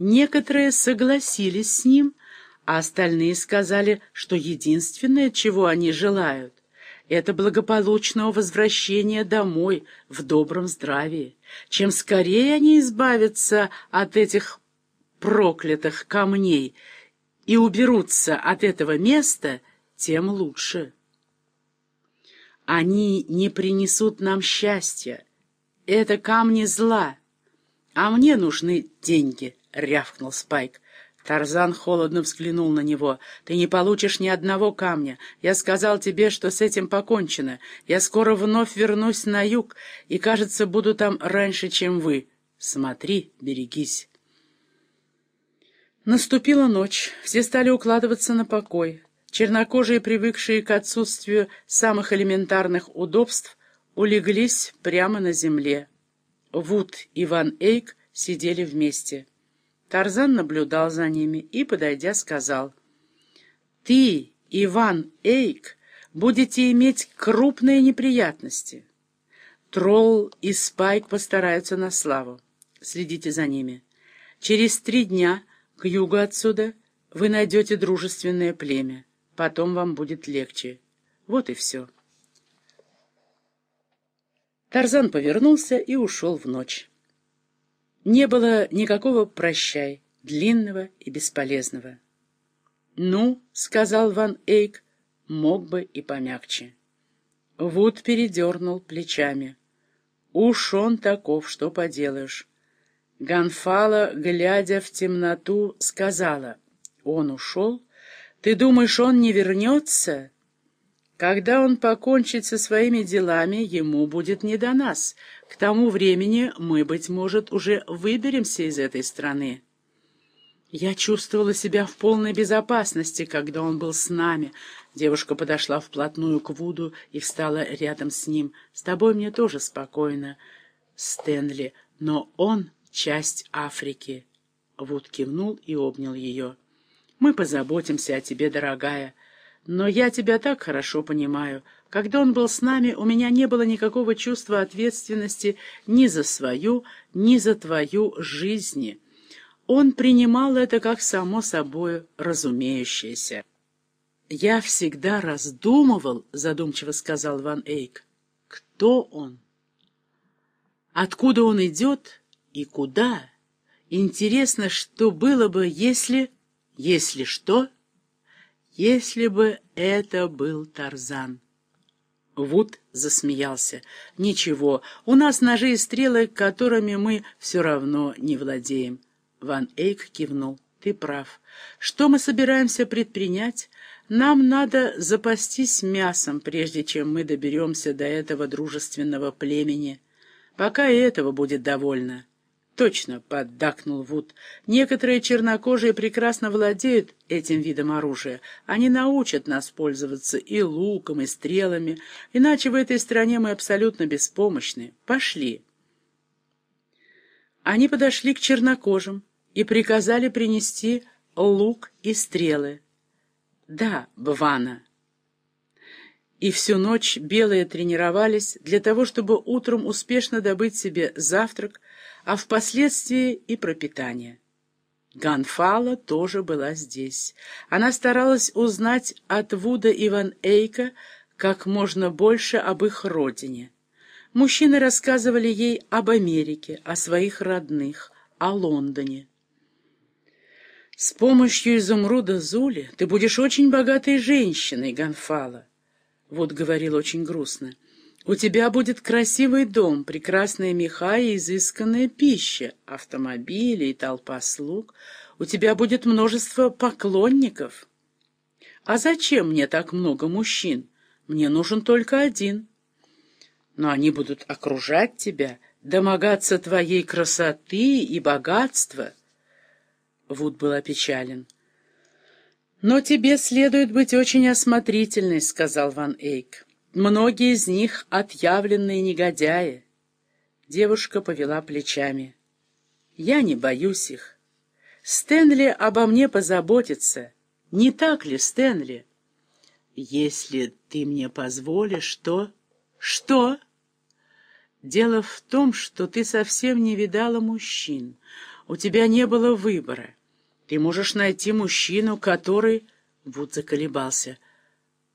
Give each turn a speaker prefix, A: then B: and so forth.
A: Некоторые согласились с ним, а остальные сказали, что единственное, чего они желают, это благополучного возвращения домой в добром здравии. Чем скорее они избавятся от этих проклятых камней и уберутся от этого места, тем лучше. Они не принесут нам счастья. Это камни зла. А мне нужны деньги, — рявкнул Спайк. Тарзан холодно взглянул на него. «Ты не получишь ни одного камня. Я сказал тебе, что с этим покончено. Я скоро вновь вернусь на юг, и, кажется, буду там раньше, чем вы. Смотри, берегись». Наступила ночь. Все стали укладываться на покой. Чернокожие, привыкшие к отсутствию самых элементарных удобств, улеглись прямо на земле. Вуд и Ван Эйк сидели вместе. Тарзан наблюдал за ними и, подойдя, сказал, «Ты, Иван Эйк, будете иметь крупные неприятности. Тролл и Спайк постараются на славу. Следите за ними. Через три дня к югу отсюда вы найдете дружественное племя. Потом вам будет легче. Вот и все». Тарзан повернулся и ушел в ночь. Не было никакого «прощай», длинного и бесполезного. «Ну», — сказал Ван Эйк, — мог бы и помягче. Вуд передернул плечами. «Уж он таков, что поделаешь». Ганфала, глядя в темноту, сказала, «Он ушел? Ты думаешь, он не вернется?» Когда он покончит со своими делами, ему будет не до нас. К тому времени мы, быть может, уже выберемся из этой страны. Я чувствовала себя в полной безопасности, когда он был с нами. Девушка подошла вплотную к Вуду и встала рядом с ним. «С тобой мне тоже спокойно, Стэнли, но он — часть Африки». Вуд кивнул и обнял ее. «Мы позаботимся о тебе, дорогая». Но я тебя так хорошо понимаю. Когда он был с нами, у меня не было никакого чувства ответственности ни за свою, ни за твою жизнь. Он принимал это как само собой разумеющееся. «Я всегда раздумывал», — задумчиво сказал Ван Эйк, — «кто он? Откуда он идет и куда? Интересно, что было бы, если... Если что...» Если бы это был Тарзан. Вуд засмеялся. «Ничего, у нас ножи и стрелы, которыми мы все равно не владеем». Ван Эйк кивнул. «Ты прав. Что мы собираемся предпринять? Нам надо запастись мясом, прежде чем мы доберемся до этого дружественного племени. Пока и этого будет довольно». «Точно», — поддакнул Вуд. «Некоторые чернокожие прекрасно владеют этим видом оружия. Они научат нас пользоваться и луком, и стрелами. Иначе в этой стране мы абсолютно беспомощны. Пошли». Они подошли к чернокожим и приказали принести лук и стрелы. «Да, Бвана». И всю ночь белые тренировались для того, чтобы утром успешно добыть себе завтрак, а впоследствии и пропитание. Ганфала тоже была здесь. Она старалась узнать от Вуда и Эйка как можно больше об их родине. Мужчины рассказывали ей об Америке, о своих родных, о Лондоне. «С помощью изумруда Зули ты будешь очень богатой женщиной, Ганфала», — Вуд говорил очень грустно. У тебя будет красивый дом, прекрасные меха и изысканная пища, автомобили и толпа слуг. У тебя будет множество поклонников. А зачем мне так много мужчин? Мне нужен только один. Но они будут окружать тебя, домогаться твоей красоты и богатства. Вуд был опечален. «Но тебе следует быть очень осмотрительной», — сказал Ван Эйк. Многие из них отъявленные негодяи. Девушка повела плечами. Я не боюсь их. Стэнли обо мне позаботится. Не так ли, Стэнли? Если ты мне позволишь, то... Что? Дело в том, что ты совсем не видала мужчин. У тебя не было выбора. Ты можешь найти мужчину, который...» Вуд заколебался —